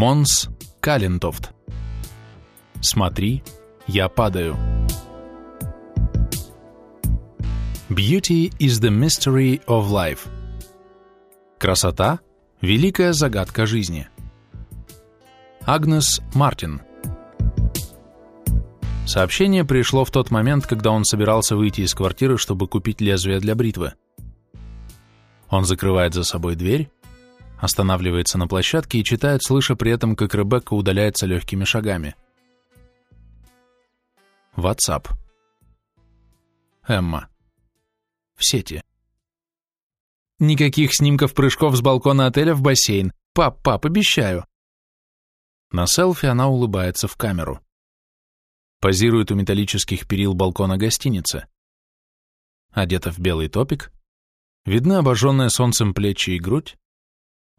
Монс Калентофт. Смотри, я падаю. Beauty is the mystery of life. Красота – великая загадка жизни. Агнес Мартин. Сообщение пришло в тот момент, когда он собирался выйти из квартиры, чтобы купить лезвие для бритвы. Он закрывает за собой дверь, останавливается на площадке и читает, слыша при этом, как Ребекка удаляется легкими шагами. WhatsApp. Эмма. В сети. Никаких снимков прыжков с балкона отеля в бассейн. Пап, пап, обещаю. На селфи она улыбается в камеру. Позирует у металлических перил балкона гостиницы. Одета в белый топик. Видны обожженные солнцем плечи и грудь.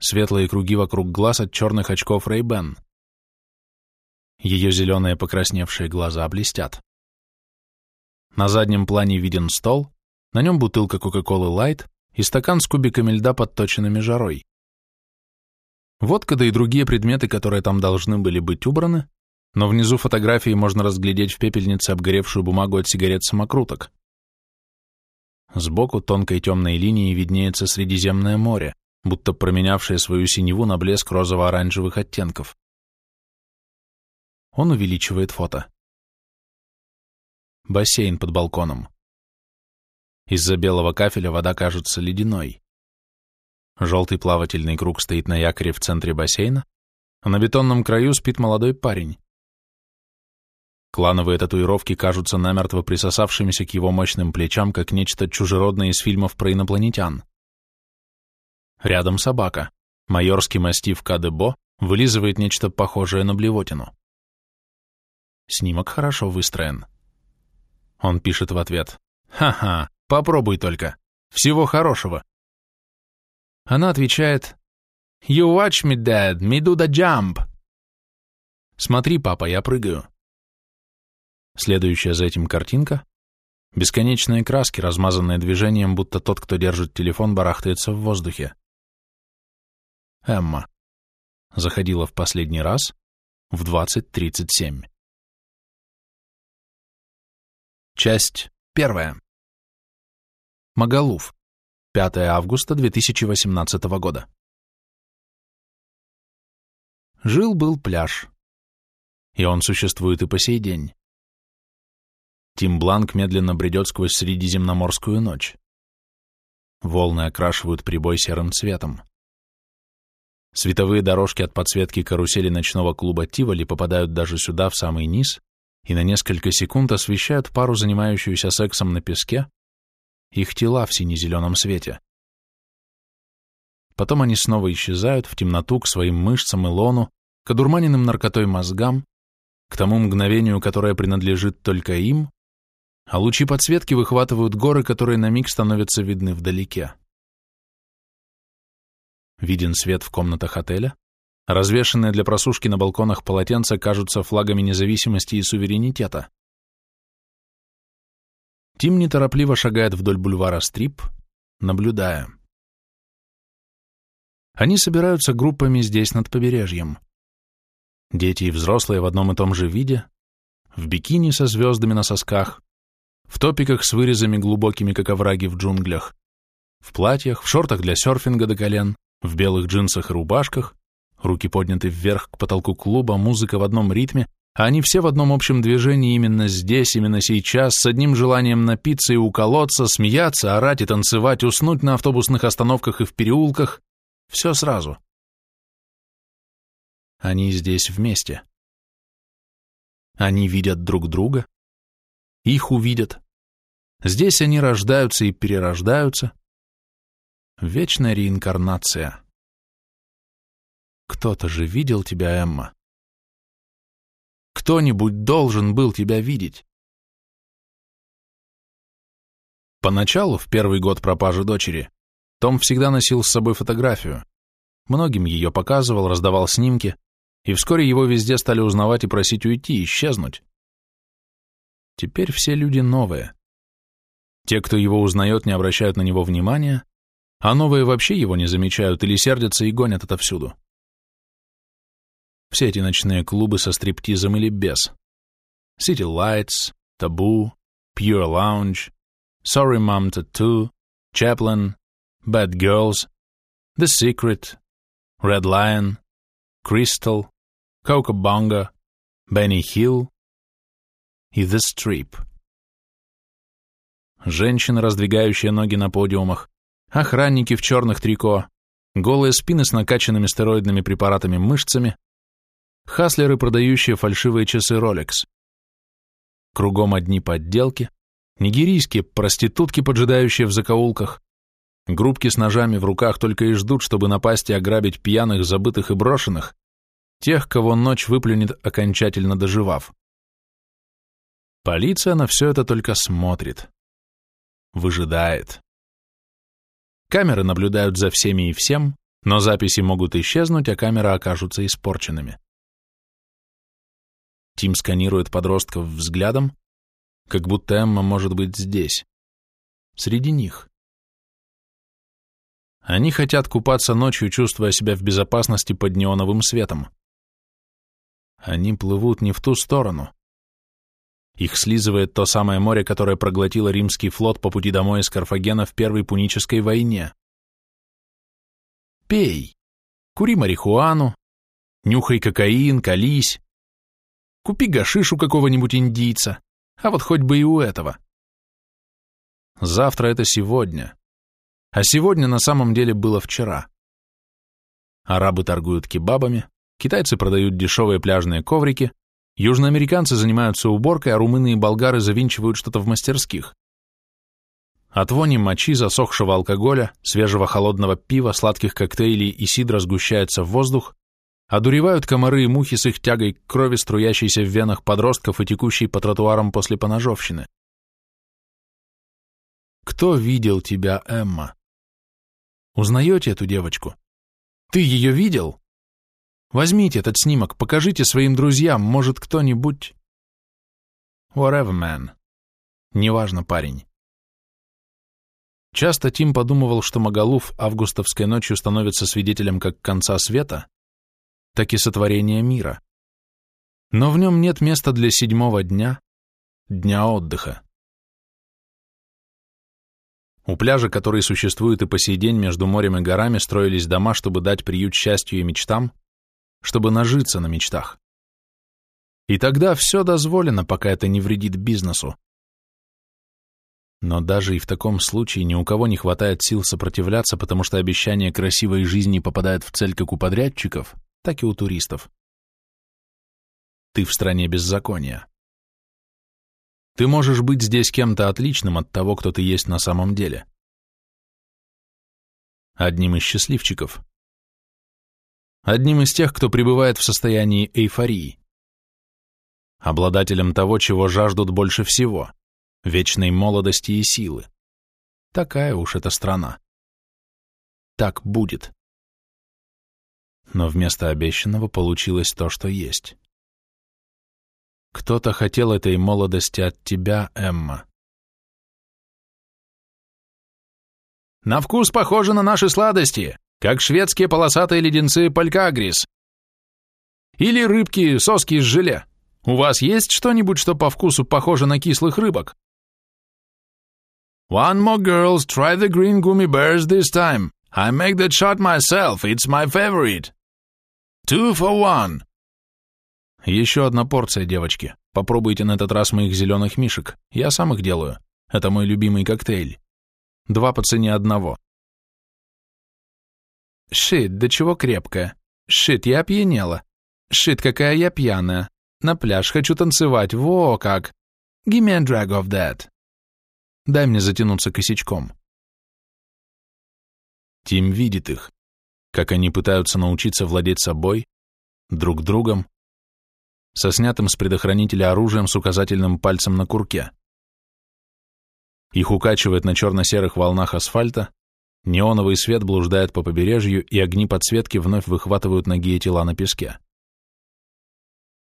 Светлые круги вокруг глаз от черных очков Ray-Ban. Ее зеленые покрасневшие глаза блестят. На заднем плане виден стол, на нем бутылка Кока-Колы Light и стакан с кубиками льда, подточенными жарой. Водка, да и другие предметы, которые там должны были быть убраны, но внизу фотографии можно разглядеть в пепельнице обгоревшую бумагу от сигарет-самокруток. Сбоку тонкой темной линией виднеется Средиземное море, будто променявшее свою синеву на блеск розово-оранжевых оттенков. Он увеличивает фото. Бассейн под балконом. Из-за белого кафеля вода кажется ледяной. Желтый плавательный круг стоит на якоре в центре бассейна, а на бетонном краю спит молодой парень. Клановые татуировки кажутся намертво присосавшимися к его мощным плечам, как нечто чужеродное из фильмов про инопланетян. Рядом собака. Майорский мастиф Кадебо вылизывает нечто похожее на блевотину. Снимок хорошо выстроен. Он пишет в ответ. «Ха-ха, попробуй только. Всего хорошего». Она отвечает. «You watch me, dad, me do the jump». «Смотри, папа, я прыгаю». Следующая за этим картинка — бесконечные краски, размазанные движением, будто тот, кто держит телефон, барахтается в воздухе. Эмма. Заходила в последний раз в 20.37. Часть первая. Магалуф. 5 августа 2018 года. Жил-был пляж. И он существует и по сей день. Тим Бланк медленно бредет сквозь средиземноморскую ночь. Волны окрашивают прибой серым цветом. Световые дорожки от подсветки карусели ночного клуба Тиволи попадают даже сюда, в самый низ, и на несколько секунд освещают пару, занимающуюся сексом на песке, их тела в сине-зеленом свете. Потом они снова исчезают в темноту к своим мышцам и лону, к одурманенным наркотой мозгам, к тому мгновению, которое принадлежит только им, а лучи подсветки выхватывают горы, которые на миг становятся видны вдалеке. Виден свет в комнатах отеля, развешенные для просушки на балконах полотенца кажутся флагами независимости и суверенитета. Тим неторопливо шагает вдоль бульвара Стрип, наблюдая. Они собираются группами здесь, над побережьем. Дети и взрослые в одном и том же виде, в бикини со звездами на сосках, в топиках с вырезами глубокими, как овраги в джунглях, в платьях, в шортах для серфинга до колен, в белых джинсах и рубашках, руки подняты вверх к потолку клуба, музыка в одном ритме, а они все в одном общем движении именно здесь, именно сейчас, с одним желанием напиться и уколоться, смеяться, орать и танцевать, уснуть на автобусных остановках и в переулках. Все сразу. Они здесь вместе. Они видят друг друга, их увидят. Здесь они рождаются и перерождаются. Вечная реинкарнация. Кто-то же видел тебя, Эмма. Кто-нибудь должен был тебя видеть. Поначалу, в первый год пропажи дочери, Том всегда носил с собой фотографию. Многим ее показывал, раздавал снимки, и вскоре его везде стали узнавать и просить уйти, исчезнуть. Теперь все люди новые. Те, кто его узнает, не обращают на него внимания, а новые вообще его не замечают или сердятся и гонят отовсюду. Все эти ночные клубы со стриптизом или без. City Lights, Taboo, Pure Lounge, Sorry Mom Tattoo, Chaplin, Bad Girls, The Secret, Red Lion, Crystal, Coca Bonga, Benny Hill и The Strip. Женщины, раздвигающие ноги на подиумах, охранники в черных трико, голые спины с накачанными стероидными препаратами мышцами, хаслеры, продающие фальшивые часы Rolex. Кругом одни подделки, нигерийские проститутки, поджидающие в закоулках, группки с ножами в руках только и ждут, чтобы напасть и ограбить пьяных, забытых и брошенных, тех, кого ночь выплюнет, окончательно доживав. Полиция на все это только смотрит. Выжидает. Камеры наблюдают за всеми и всем, но записи могут исчезнуть, а камеры окажутся испорченными. Тим сканирует подростков взглядом, как будто Эмма может быть здесь, среди них. Они хотят купаться ночью, чувствуя себя в безопасности под неоновым светом. Они плывут не в ту сторону. Их слизывает то самое море, которое проглотило римский флот по пути домой из Карфагена в Первой Пунической войне. Пей, кури марихуану, нюхай кокаин, колись, купи гашишу какого-нибудь индийца, а вот хоть бы и у этого. Завтра это сегодня, а сегодня на самом деле было вчера. Арабы торгуют кебабами, китайцы продают дешевые пляжные коврики, южноамериканцы занимаются уборкой, а румыны и болгары завинчивают что-то в мастерских. От вони мочи, засохшего алкоголя, свежего холодного пива, сладких коктейлей и сидра сгущается в воздух, одуревают комары и мухи с их тягой к крови, струящейся в венах подростков и текущей по тротуарам после поножовщины. Кто видел тебя, Эмма? Узнаете эту девочку? Ты ее видел? Возьмите этот снимок, покажите своим друзьям, может, кто-нибудь... Whatever, man. Неважно, парень. Часто Тим подумывал, что Магалуф августовской ночью становится свидетелем как конца света, так и сотворения мира. Но в нем нет места для седьмого дня, дня отдыха. У пляжа, который существует и по сей день между морем и горами, строились дома, чтобы дать приют счастью и мечтам, чтобы нажиться на мечтах. И тогда все дозволено, пока это не вредит бизнесу. Но даже и в таком случае ни у кого не хватает сил сопротивляться, потому что обещание красивой жизни попадает в цель как у подрядчиков, так и у туристов. Ты в стране беззакония. Ты можешь быть здесь кем-то отличным от того, кто ты есть на самом деле. Одним из счастливчиков. Одним из тех, кто пребывает в состоянии эйфории. Обладателем того, чего жаждут больше всего вечной молодости и силы. Такая уж эта страна. Так будет. Но вместо обещанного получилось то, что есть. Кто-то хотел этой молодости от тебя, Эмма. На вкус похоже на наши сладости, как шведские полосатые леденцы Палькагрис. Или рыбки, соски из желе. У вас есть что-нибудь, что по вкусу похоже на кислых рыбок? One more girls, try the green gummy bears this time. I make that shot myself, it's my favorite. Two for one. Еще одна порция, девочки. Попробуйте на этот раз моих зеленых мишек. Я сам их делаю. Это мой любимый коктейль. Два по цене одного. Шит, да чего крепкая. Шит, я опьянела. Шит, какая я пьяная. На пляж хочу танцевать, во как. Give me a drag of that. Дай мне затянуться косячком. Тим видит их, как они пытаются научиться владеть собой, друг другом, со снятым с предохранителя оружием с указательным пальцем на курке. Их укачивает на черно-серых волнах асфальта, неоновый свет блуждает по побережью, и огни подсветки вновь выхватывают ноги и тела на песке.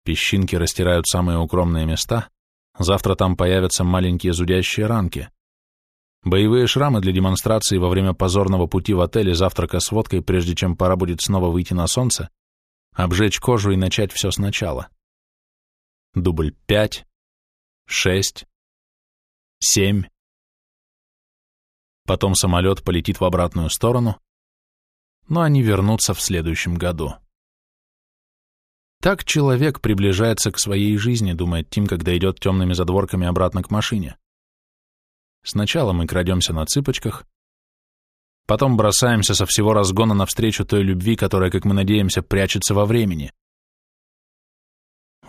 Песчинки растирают самые укромные места, завтра там появятся маленькие зудящие ранки. Боевые шрамы для демонстрации во время позорного пути в отеле, завтрака с водкой, прежде чем пора будет снова выйти на солнце, обжечь кожу и начать все сначала. Дубль пять, шесть, семь. Потом самолет полетит в обратную сторону, но они вернутся в следующем году. Так человек приближается к своей жизни, думает Тим, когда идет темными задворками обратно к машине. Сначала мы крадемся на цыпочках, потом бросаемся со всего разгона навстречу той любви, которая, как мы надеемся, прячется во времени.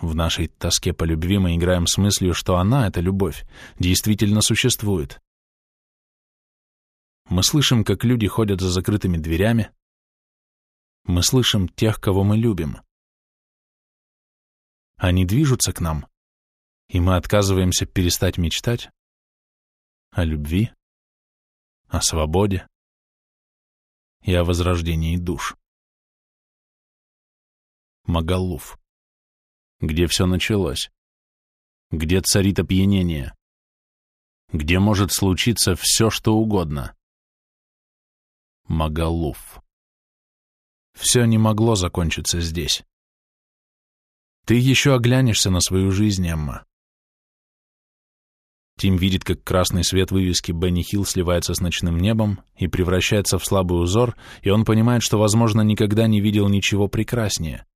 В нашей тоске по любви мы играем с мыслью, что она, эта любовь, действительно существует. Мы слышим, как люди ходят за закрытыми дверями. Мы слышим тех, кого мы любим. Они движутся к нам, и мы отказываемся перестать мечтать о любви, о свободе и о возрождении душ. Магалуф. Где все началось? Где царит опьянение? Где может случиться все, что угодно? Магалуф. Все не могло закончиться здесь. Ты еще оглянешься на свою жизнь, Эмма. Тим видит, как красный свет вывески Бенни Хилл сливается с ночным небом и превращается в слабый узор, и он понимает, что, возможно, никогда не видел ничего прекраснее.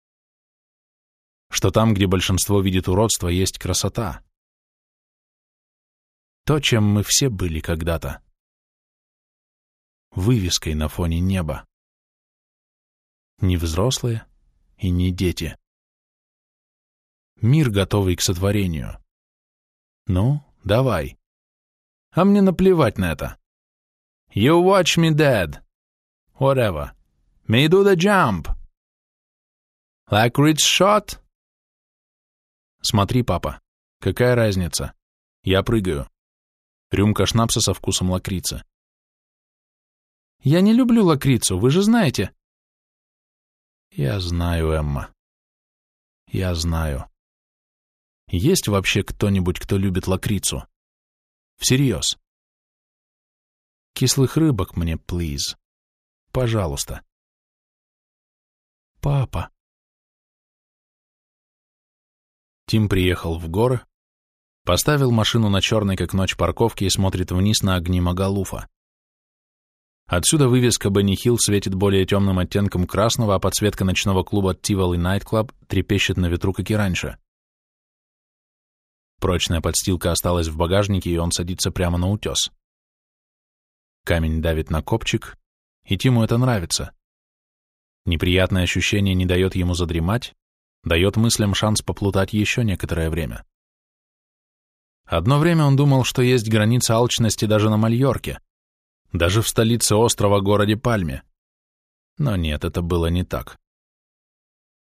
Что там, где большинство видит уродство, есть красота. То, чем мы все были когда-то вывеской на фоне неба. Не взрослые и не дети. Мир, готовый к сотворению. Ну, давай. А мне наплевать на это. You watch me dead. Whatever. May do the jump. Like Rich shot? Смотри, папа. Какая разница? Я прыгаю. Рюмка шнапса со вкусом лакрицы. Я не люблю лакрицу, вы же знаете. Я знаю, Эмма. Я знаю. Есть вообще кто-нибудь, кто любит лакрицу? Всерьез. Кислых рыбок мне, плиз. Пожалуйста. Папа. Тим приехал в горы, поставил машину на черной, как ночь, парковке и смотрит вниз на огни Магалуфа. Отсюда вывеска Бенни Хилл светит более темным оттенком красного, а подсветка ночного клуба Tivoli Night Club трепещет на ветру, как и раньше. Прочная подстилка осталась в багажнике, и он садится прямо на утес. Камень давит на копчик, и Тиму это нравится. Неприятное ощущение не дает ему задремать, дает мыслям шанс поплутать еще некоторое время. Одно время он думал, что есть граница алчности даже на Мальорке, даже в столице острова городе Пальме. Но нет, это было не так.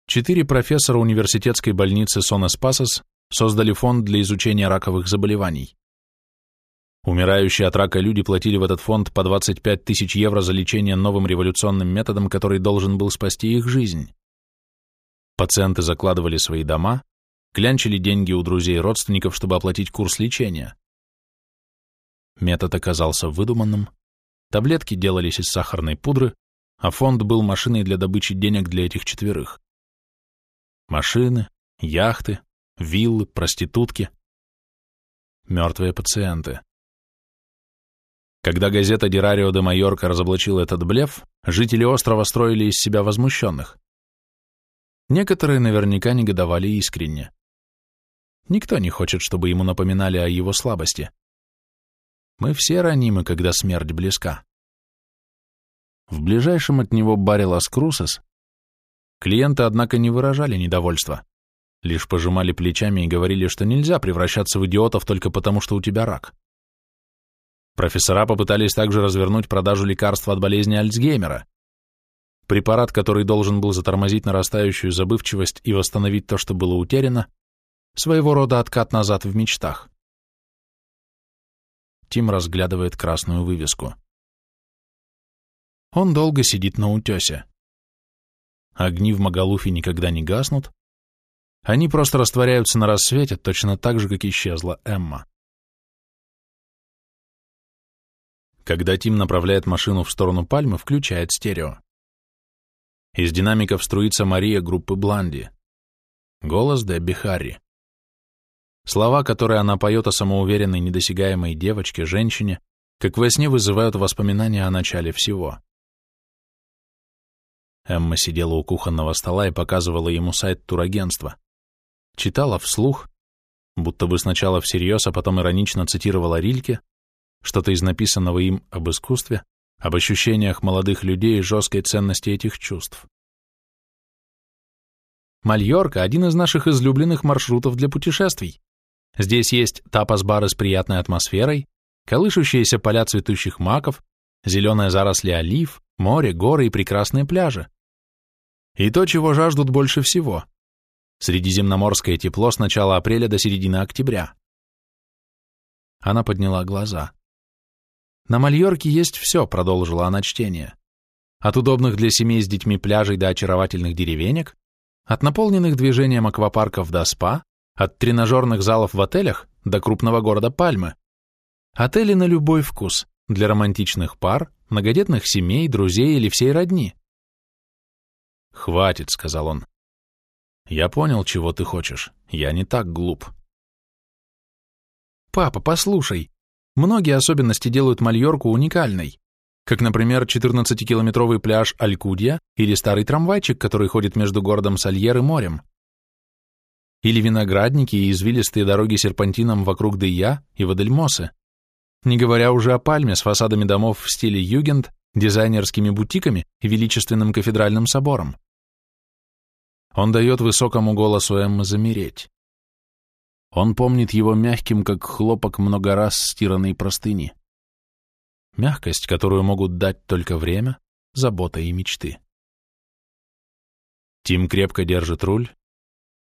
Четыре профессора университетской больницы Сонес Пасос создали фонд для изучения раковых заболеваний. Умирающие от рака люди платили в этот фонд по 25 тысяч евро за лечение новым революционным методом, который должен был спасти их жизнь. Пациенты закладывали свои дома, клянчили деньги у друзей и родственников, чтобы оплатить курс лечения. Метод оказался выдуманным, Таблетки делались из сахарной пудры, а фонд был машиной для добычи денег для этих четверых. Машины, яхты, виллы, проститутки. Мертвые пациенты. Когда газета «Дирарио де Майорка» разоблачила этот блеф, жители острова строили из себя возмущенных. Некоторые наверняка негодовали искренне. Никто не хочет, чтобы ему напоминали о его слабости. Мы все ранимы, когда смерть близка. В ближайшем от него баре Лас Крусес клиенты, однако, не выражали недовольства, лишь пожимали плечами и говорили, что нельзя превращаться в идиотов только потому, что у тебя рак. Профессора попытались также развернуть продажу лекарства от болезни Альцгеймера, препарат, который должен был затормозить нарастающую забывчивость и восстановить то, что было утеряно, своего рода откат назад в мечтах. Тим разглядывает красную вывеску. Он долго сидит на утесе. Огни в Магалуфе никогда не гаснут. Они просто растворяются на рассвете, точно так же, как исчезла Эмма. Когда Тим направляет машину в сторону пальмы, включает стерео. Из динамиков струится Мария группы Бланди. Голос Дебби Харри. Слова, которые она поет о самоуверенной, недосягаемой девочке, женщине, как во сне вызывают воспоминания о начале всего. Эмма сидела у кухонного стола и показывала ему сайт турагентства. Читала вслух, будто бы сначала всерьез, а потом иронично цитировала Рильке, что-то из написанного им об искусстве, об ощущениях молодых людей и жесткой ценности этих чувств. Мальорка – один из наших излюбленных маршрутов для путешествий. Здесь есть тапас-бары с приятной атмосферой, колышущиеся поля цветущих маков, зеленые заросли олив, море, горы и прекрасные пляжи. И то, чего жаждут больше всего – средиземноморское тепло с начала апреля до середины октября. Она подняла глаза. «На Мальорке есть все», — продолжила она чтение. «От удобных для семей с детьми пляжей до очаровательных деревенек, от наполненных движением аквапарков до спа, от тренажерных залов в отелях до крупного города Пальмы. Отели на любой вкус, для романтичных пар, многодетных семей, друзей или всей родни». «Хватит», — сказал он. «Я понял, чего ты хочешь. Я не так глуп». «Папа, послушай», Многие особенности делают Мальорку уникальной, как, например, 14-километровый пляж Алькудья или старый трамвайчик, который ходит между городом Сальер и морем. Или виноградники и извилистые дороги серпантином вокруг Дея и Вадельмосы. Не говоря уже о пальме с фасадами домов в стиле югент, дизайнерскими бутиками и величественным кафедральным собором. Он дает высокому голосу Эммы замереть. Он помнит его мягким, как хлопок много раз стиранной простыни. Мягкость, которую могут дать только время, забота и мечты. Тим крепко держит руль.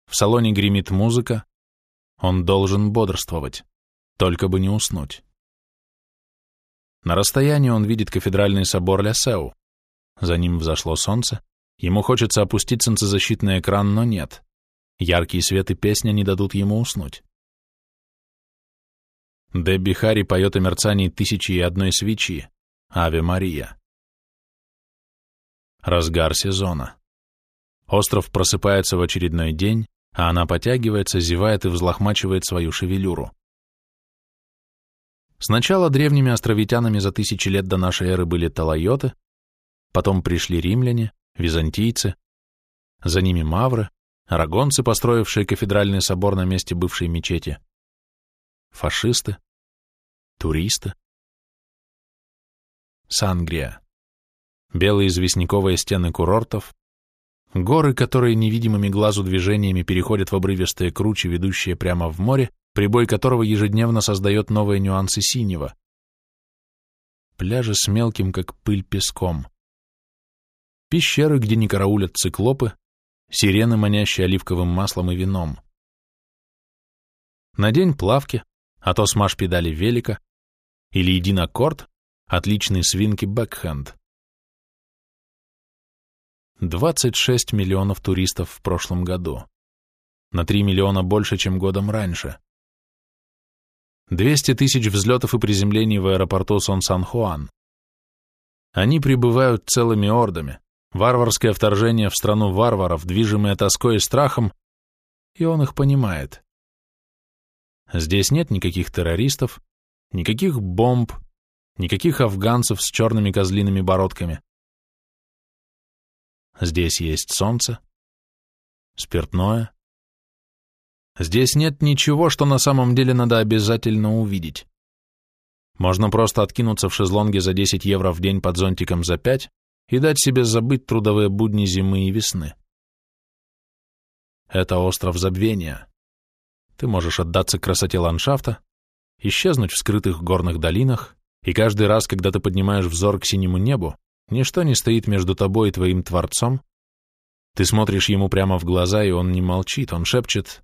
В салоне гремит музыка. Он должен бодрствовать, только бы не уснуть. На расстоянии он видит кафедральный собор Лясеу. За ним взошло солнце. Ему хочется опустить солнцезащитный экран, но нет. Яркий свет и песня не дадут ему уснуть. Дебби Харри поет о мерцании тысячи и одной свечи. Аве Мария. Разгар сезона. Остров просыпается в очередной день, а она потягивается, зевает и взлохмачивает свою шевелюру. Сначала древними островитянами за тысячи лет до нашей эры были талайоты, потом пришли римляне, византийцы, за ними мавры, арагонцы, построившие кафедральный собор на месте бывшей мечети, фашисты, туристы. Сангрия. Белые известняковые стены курортов, горы, которые невидимыми глазу движениями переходят в обрывистые кручи, ведущие прямо в море, прибой которого ежедневно создает новые нюансы синего. Пляжи с мелким, как пыль, песком. Пещеры, где не караулят циклопы, сирены, манящие оливковым маслом и вином. На день плавки, а то смажь педали велика, или един аккорд, отличный свинки бэкхенд. 26 миллионов туристов в прошлом году. На 3 миллиона больше, чем годом раньше. 200 тысяч взлетов и приземлений в аэропорту Сон-Сан-Хуан. Они прибывают целыми ордами. Варварское вторжение в страну варваров, движимое тоской и страхом, и он их понимает. Здесь нет никаких террористов, никаких бомб, никаких афганцев с черными козлиными бородками. Здесь есть солнце, спиртное. Здесь нет ничего, что на самом деле надо обязательно увидеть. Можно просто откинуться в шезлонге за 10 евро в день под зонтиком за 5 и дать себе забыть трудовые будни зимы и весны. Это остров забвения. Ты можешь отдаться красоте ландшафта, исчезнуть в скрытых горных долинах, и каждый раз, когда ты поднимаешь взор к синему небу, ничто не стоит между тобой и твоим Творцом. Ты смотришь ему прямо в глаза, и он не молчит, он шепчет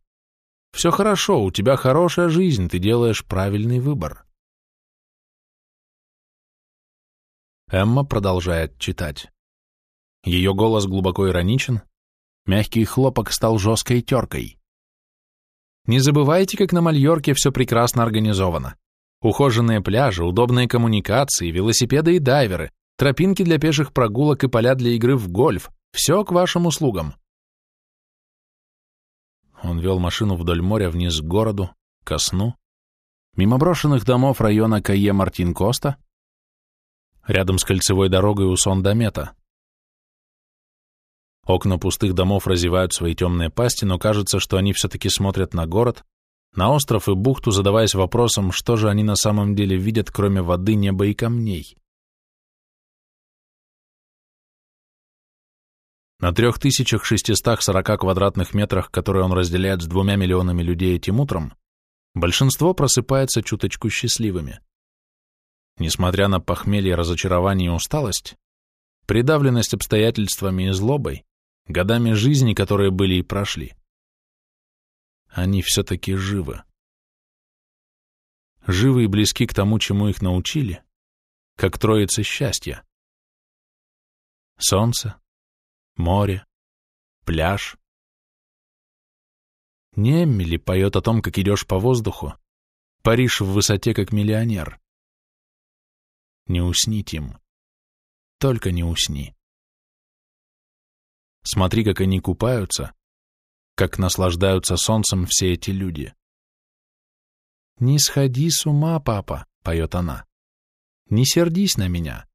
«Все хорошо, у тебя хорошая жизнь, ты делаешь правильный выбор». Эмма продолжает читать. Ее голос глубоко ироничен, мягкий хлопок стал жесткой теркой. Не забывайте, как на Мальорке все прекрасно организовано. Ухоженные пляжи, удобные коммуникации, велосипеды и дайверы, тропинки для пеших прогулок и поля для игры в гольф. Все к вашим услугам. Он вел машину вдоль моря вниз к городу, ко сну, мимо брошенных домов района Кае-Мартин-Коста, рядом с кольцевой дорогой у Сон-Домета. Окна пустых домов разевают свои темные пасти, но кажется, что они все-таки смотрят на город, на остров и бухту, задаваясь вопросом, что же они на самом деле видят, кроме воды, неба и камней. На 3640 квадратных метрах, которые он разделяет с двумя миллионами людей этим утром, большинство просыпается чуточку счастливыми. Несмотря на похмелье, разочарование и усталость, придавленность обстоятельствами и злобой, годами жизни, которые были и прошли, они все-таки живы. Живы и близки к тому, чему их научили, как троица счастья. Солнце, море, пляж. Не Эмили поет о том, как идешь по воздуху, Париж в высоте, как миллионер. Не усни, Тим. Только не усни. Смотри, как они купаются, как наслаждаются солнцем все эти люди. «Не сходи с ума, папа», — поет она. «Не сердись на меня.